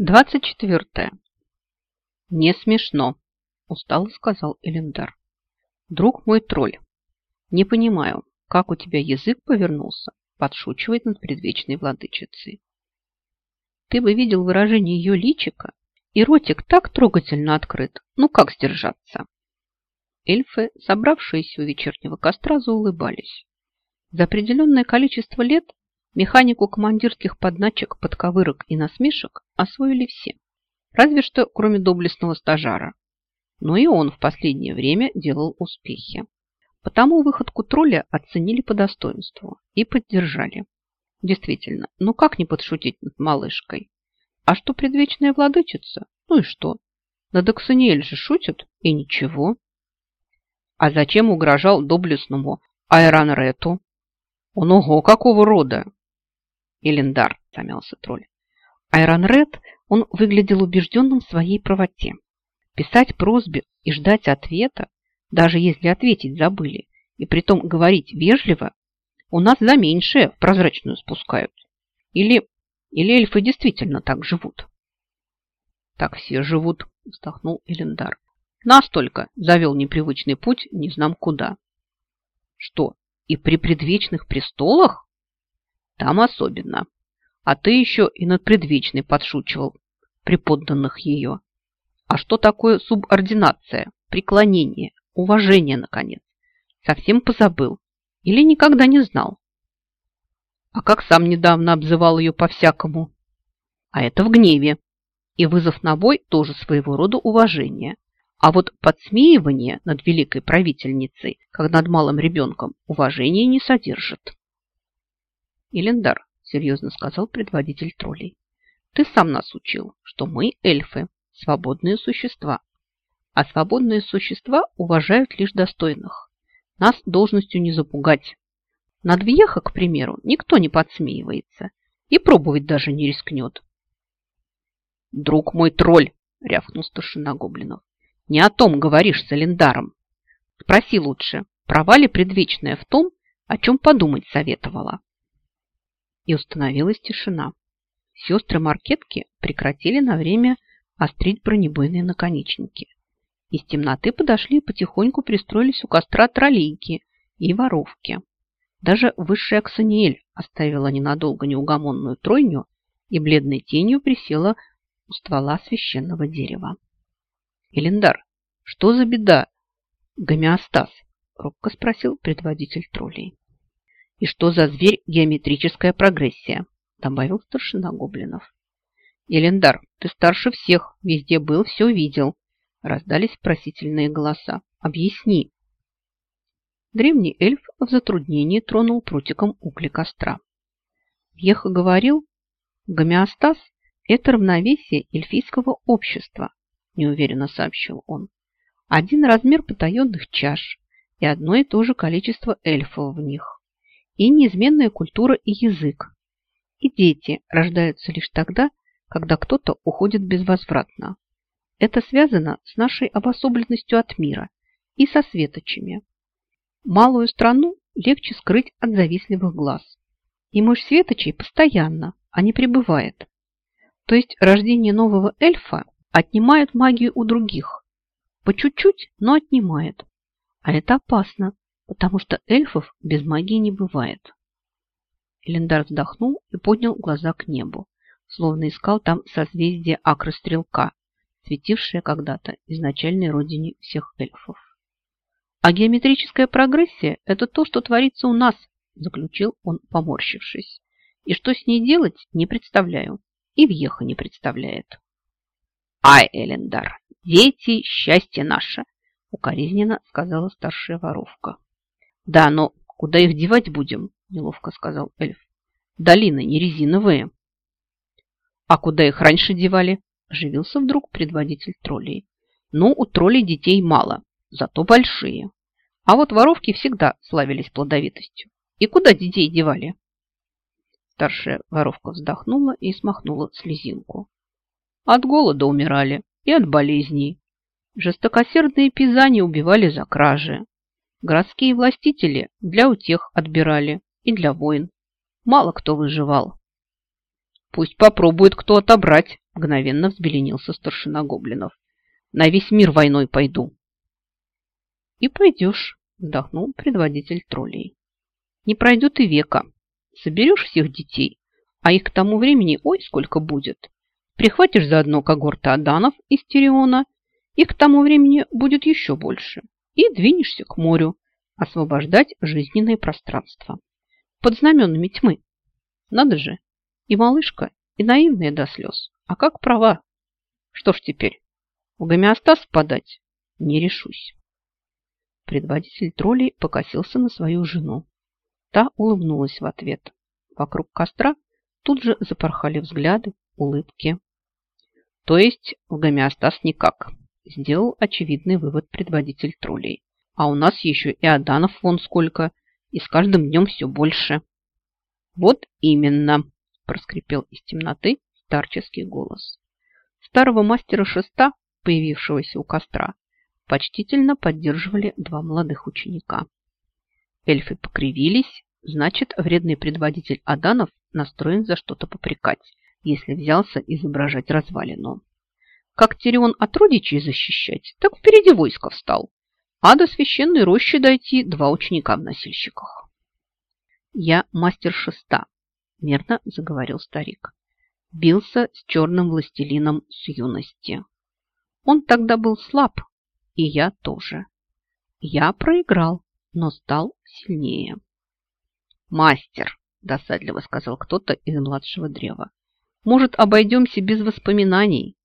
Двадцать четвертое. Не смешно, устало сказал Элендар. Друг мой тролль, не понимаю, как у тебя язык повернулся подшучивать над предвечной владычицей. Ты бы видел выражение ее личика, и ротик так трогательно открыт. Ну как сдержаться? Эльфы, собравшиеся у вечернего костра, заулыбались. За определенное количество лет механику командирских подначек, подковырок и насмешек освоили все. Разве что кроме доблестного стажара. Но и он в последнее время делал успехи. Потому выходку тролля оценили по достоинству и поддержали. Действительно, ну как не подшутить над малышкой? А что предвечная владычица? Ну и что? Над Аксаниэль же шутят, и ничего. А зачем угрожал доблестному Айранрету? Он ого, какого рода? Элендар, замялся тролль. Айронред, он выглядел убежденным в своей правоте. Писать просьбе и ждать ответа, даже если ответить забыли, и притом говорить вежливо, у нас за меньшее в прозрачную спускают. Или, или эльфы действительно так живут? Так все живут, вздохнул Элендар. Нас только завел непривычный путь не знам куда. Что, и при предвечных престолах? Там особенно. А ты еще и над предвечной подшучивал при подданных ее. А что такое субординация, преклонение, уважение, наконец? Совсем позабыл или никогда не знал? А как сам недавно обзывал ее по-всякому? А это в гневе. И вызов на бой тоже своего рода уважение. А вот подсмеивание над великой правительницей, как над малым ребенком, уважения не содержит. Илендар, серьезно сказал предводитель троллей, ты сам нас учил, что мы эльфы, свободные существа. А свободные существа уважают лишь достойных. Нас должностью не запугать. Над Вьеха, к примеру, никто не подсмеивается и пробовать даже не рискнет. «Друг мой тролль!» – рявкнул старшина гоблинов. Не о том говоришь с Элендаром. Спроси лучше, права ли предвечная в том, о чем подумать советовала. И установилась тишина. Сестры Маркетки прекратили на время острить бронебойные наконечники. Из темноты подошли и потихоньку пристроились у костра троллейки и воровки. Даже высшая Аксаниэль оставила ненадолго неугомонную тройню и бледной тенью присела у ствола священного дерева. Элендар, что за беда? Гомеостаз, робко спросил предводитель троллей. И что за зверь геометрическая прогрессия? Добавил старшина гоблинов. Элендар, ты старше всех, везде был, все видел. Раздались просительные голоса. Объясни. Древний эльф в затруднении тронул прутиком угли костра. Еха говорил, гомеостаз – это равновесие эльфийского общества, неуверенно сообщил он. Один размер потаенных чаш и одно и то же количество эльфов в них. И неизменная культура и язык. И дети рождаются лишь тогда, когда кто-то уходит безвозвратно. Это связано с нашей обособленностью от мира и со светочами. Малую страну легче скрыть от завистливых глаз. И мощь светочей постоянно, а не пребывает. То есть рождение нового эльфа отнимает магию у других. По чуть-чуть, но отнимает. А это опасно, потому что эльфов без магии не бывает. Элендар вздохнул и поднял глаза к небу, словно искал там созвездие акрострелка, светившее когда-то изначальной родине всех эльфов. А геометрическая прогрессия – это то, что творится у нас, заключил он, поморщившись. И что с ней делать, не представляю. И Вьеха не представляет. Ай, Элендар, дети – счастье наше, укоризненно сказала старшая воровка. Да, но куда их девать будем? Неловко сказал эльф. Долины не резиновые. А куда их раньше девали? Оживился вдруг предводитель троллей. Ну, у троллей детей мало, зато большие. А вот воровки всегда славились плодовитостью. И куда детей девали? Старшая воровка вздохнула и смахнула слезинку. От голода умирали и от болезней. Жестокосердные пизани убивали за кражи. Городские властители для утех отбирали и для войн. Мало кто выживал. Пусть попробует кто отобрать, Мгновенно взбеленился старшина гоблинов. На весь мир войной пойду. И пойдешь, вздохнул предводитель троллей. Не пройдет и века. Соберешь всех детей, а их к тому времени ой сколько будет. Прихватишь заодно когорты аданов из Тириона, их к тому времени будет еще больше. И двинешься к морю, освобождать жизненное пространство. Под знаменами тьмы. Надо же, и малышка, и наивная до слез. А как права? Что ж теперь, в гомеостаз подать? Не решусь. Предводитель троллей покосился на свою жену. Та улыбнулась в ответ. Вокруг костра тут же запорхали взгляды, улыбки. То есть в гомеостаз никак, сделал очевидный вывод предводитель троллей. А у нас еще и Аданов вон сколько, и с каждым днем все больше. Вот именно, проскрипел из темноты старческий голос. Старого мастера шеста, появившегося у костра, почтительно поддерживали два молодых ученика. Эльфы покривились, значит, вредный предводитель Аданов настроен за что-то попрекать, если взялся изображать развалину. Как Тирион от родичей защищать, так впереди войска встал а до священной рощи дойти два ученика в носильщиках. «Я мастер шеста», – мерно заговорил старик. Бился с черным властелином с юности. Он тогда был слаб, и я тоже. Я проиграл, но стал сильнее. «Мастер», – досадливо сказал кто-то из младшего древа, – «может, обойдемся без воспоминаний?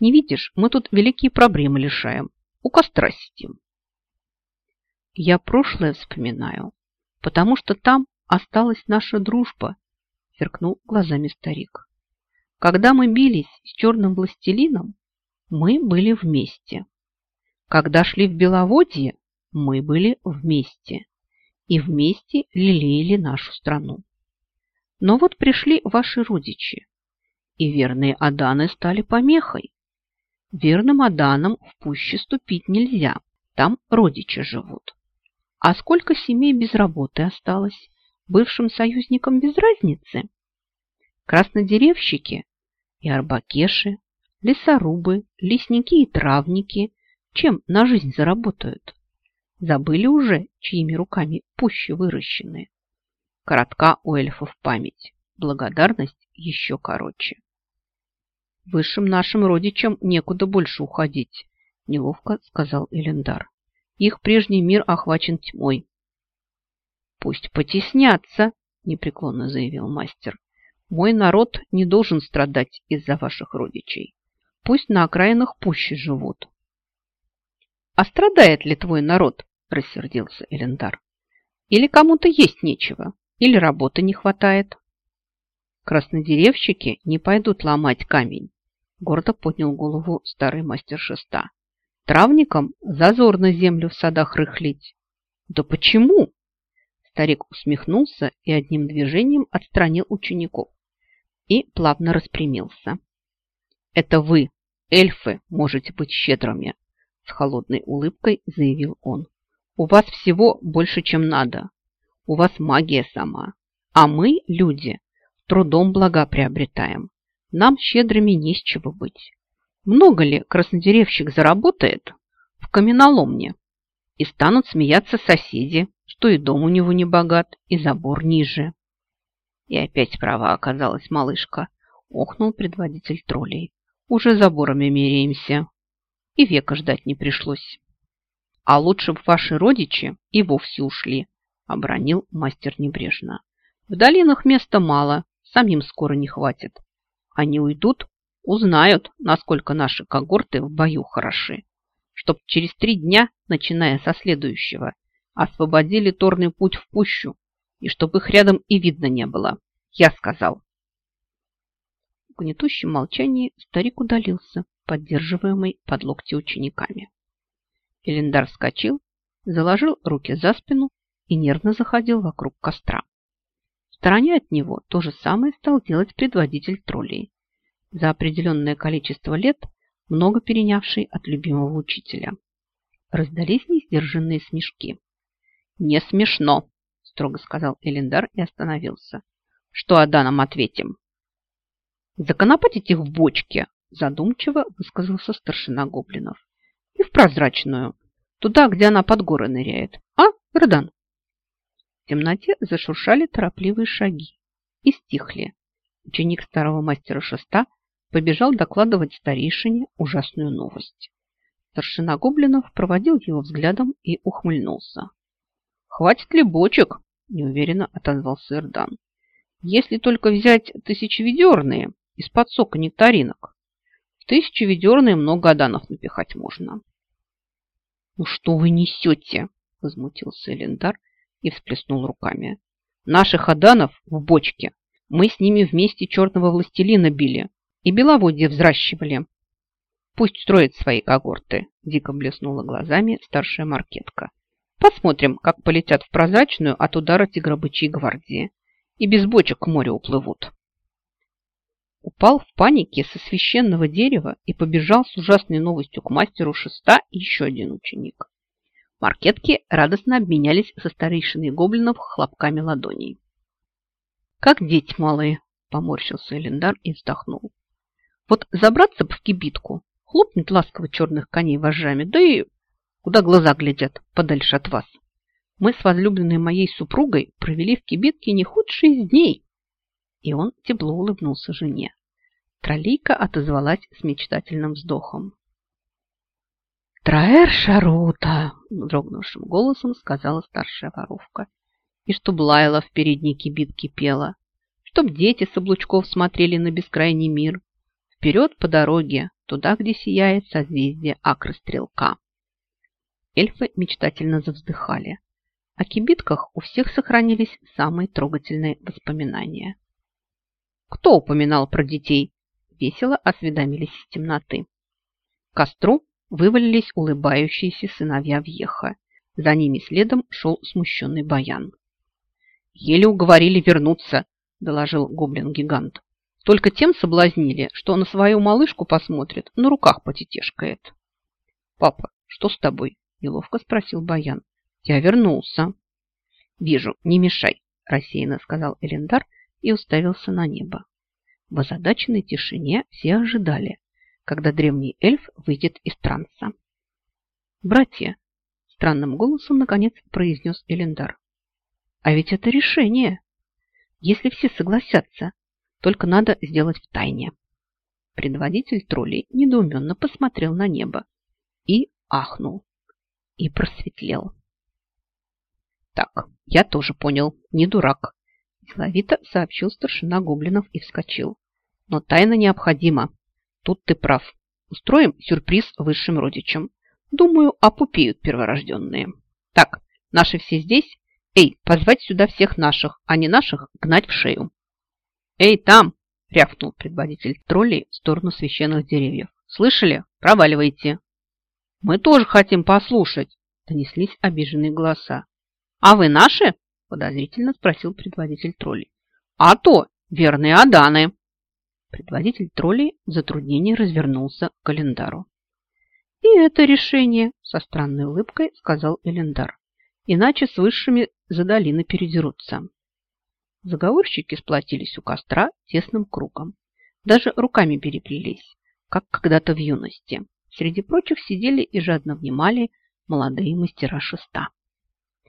Не видишь, мы тут великие проблемы лишаем. У костра сидим». Я прошлое вспоминаю, потому что там осталась наша дружба, сверкнул глазами старик. Когда мы бились с черным властелином, мы были вместе. Когда шли в Беловодье, мы были вместе. И вместе лелеяли нашу страну. Но вот пришли ваши родичи, и верные Аданы стали помехой. Верным Аданам в пуще ступить нельзя, там родичи живут. А сколько семей без работы осталось? Бывшим союзникам без разницы? Краснодеревщики и арбакеши, лесорубы, лесники и травники чем на жизнь заработают? Забыли уже, чьими руками пуще выращены? Коротка у эльфов память, благодарность еще короче. Высшим нашим родичам некуда больше уходить, неловко сказал Элендар. Их прежний мир охвачен тьмой. «Пусть потеснятся», – непреклонно заявил мастер. «Мой народ не должен страдать из-за ваших родичей. Пусть на окраинах пуще живут». «А страдает ли твой народ?» – рассердился Элендар. «Или кому-то есть нечего, или работы не хватает». «Краснодеревщики не пойдут ломать камень», – гордо поднял голову старый мастер шеста. Травникам зазорно землю в садах рыхлить. Да почему? Старик усмехнулся и одним движением отстранил учеников и плавно распрямился. Это вы, эльфы, можете быть щедрыми, с холодной улыбкой заявил он. У вас всего больше, чем надо. У вас магия сама. А мы, люди, трудом блага приобретаем. Нам щедрыми не с чего быть. Много ли краснодеревщик заработает в каменоломне? И станут смеяться соседи, что и дом у него не богат, и забор ниже. И опять права оказалась малышка, охнул предводитель троллей. Уже заборами меряемся. И века ждать не пришлось. А лучше бы ваши родичи и вовсе ушли, обронил мастер небрежно. В долинах места мало, самим скоро не хватит. Они уйдут, Узнают, насколько наши когорты в бою хороши. Чтоб через три дня, начиная со следующего, освободили торный путь в пущу, и чтоб их рядом и видно не было. Я сказал. В гнетущем молчании старик удалился, поддерживаемый под локти учениками. Элендар вскочил, заложил руки за спину и нервно заходил вокруг костра. Стороне от него то же самое стал делать предводитель троллей за определенное количество лет, много перенявший от любимого учителя. Раздались несдержанные смешки. «Не смешно», – строго сказал Элендар и остановился. «Что Аданам ответим?» «Законопатить их в бочке, Задумчиво высказался старшина гоблинов. И в прозрачную, туда, где она под горы ныряет. А, Родан? Темноте зашуршали торопливые шаги и стихли. Ученик старого мастера шеста побежал докладывать старейшине ужасную новость. Старшина гоблинов проводил его взглядом и ухмыльнулся. «Хватит ли бочек?» – неуверенно отозвался Эрдан. «Если только взять тысячеведерные из-под сока нектаринок. В тысячеведерные много аданов напихать можно». «Ну что вы несете?» – возмутился Элендар и всплеснул руками. «Наших аданов в бочке. Мы с ними вместе черного властелина били и беловодье взращивали. Пусть строит свои когорты, дико блеснула глазами старшая маркетка. Посмотрим, как полетят в прозрачную от удара тигробычьей гвардии. И без бочек к морю уплывут. Упал в панике со священного дерева и побежал с ужасной новостью к мастеру шеста еще один ученик. Маркетки радостно обменялись со старейшиной гоблинов хлопками ладоней. «Как дети малые!» – поморщился Элендар и вздохнул. «Вот забраться бы в кибитку, хлопнет ласково черных коней вожжами, да и куда глаза глядят, подальше от вас. Мы с возлюбленной моей супругой провели в кибитке не худшие дней». И он тепло улыбнулся жене. Троллейка отозвалась с мечтательным вздохом. «Траэр Шарута!» – дрогнувшим голосом сказала старшая воровка и чтоб лаяла в передней кибитке пела, чтоб дети с облучков смотрели на бескрайний мир, вперед по дороге, туда, где сияет созвездие акрострелка. Эльфы мечтательно завздыхали. О кибитках у всех сохранились самые трогательные воспоминания. «Кто упоминал про детей?» – весело осведомились из темноты. К костру вывалились улыбающиеся сыновья Вьеха. За ними следом шел смущенный Баян. «Еле уговорили вернуться», – доложил гоблин-гигант. «Только тем соблазнили, что на свою малышку посмотрит, на руках потетешкает». «Папа, что с тобой?» – неловко спросил Баян. «Я вернулся». «Вижу, не мешай», – рассеянно сказал Элендар и уставился на небо. В озадаченной тишине все ожидали, когда древний эльф выйдет из транса. «Братья!» – странным голосом наконец произнес Элендар. А ведь это решение. Если все согласятся, только надо сделать в тайне. Предводитель троллей недоуменно посмотрел на небо и ахнул, и просветлел. Так, я тоже понял, не дурак. Деловито сообщил старшина гоблинов и вскочил. Но тайна необходима. Тут ты прав. Устроим сюрприз высшим родичам. Думаю, опупеют перворожденные. Так, наши все здесь, Эй, позвать сюда всех наших, а не наших гнать в шею. Эй, там! рявкнул предводитель троллей в сторону священных деревьев. Слышали? Проваливайте. Мы тоже хотим послушать, донеслись обиженные голоса. А вы наши? подозрительно спросил предводитель троллей. А то, верные Аданы. Предводитель троллей в затруднении развернулся к календару. И это решение, со странной улыбкой сказал Элендар. Иначе с высшими за долины передерутся. Заговорщики сплотились у костра тесным кругом. Даже руками переплелись, как когда-то в юности. Среди прочих сидели и жадно внимали молодые мастера шеста.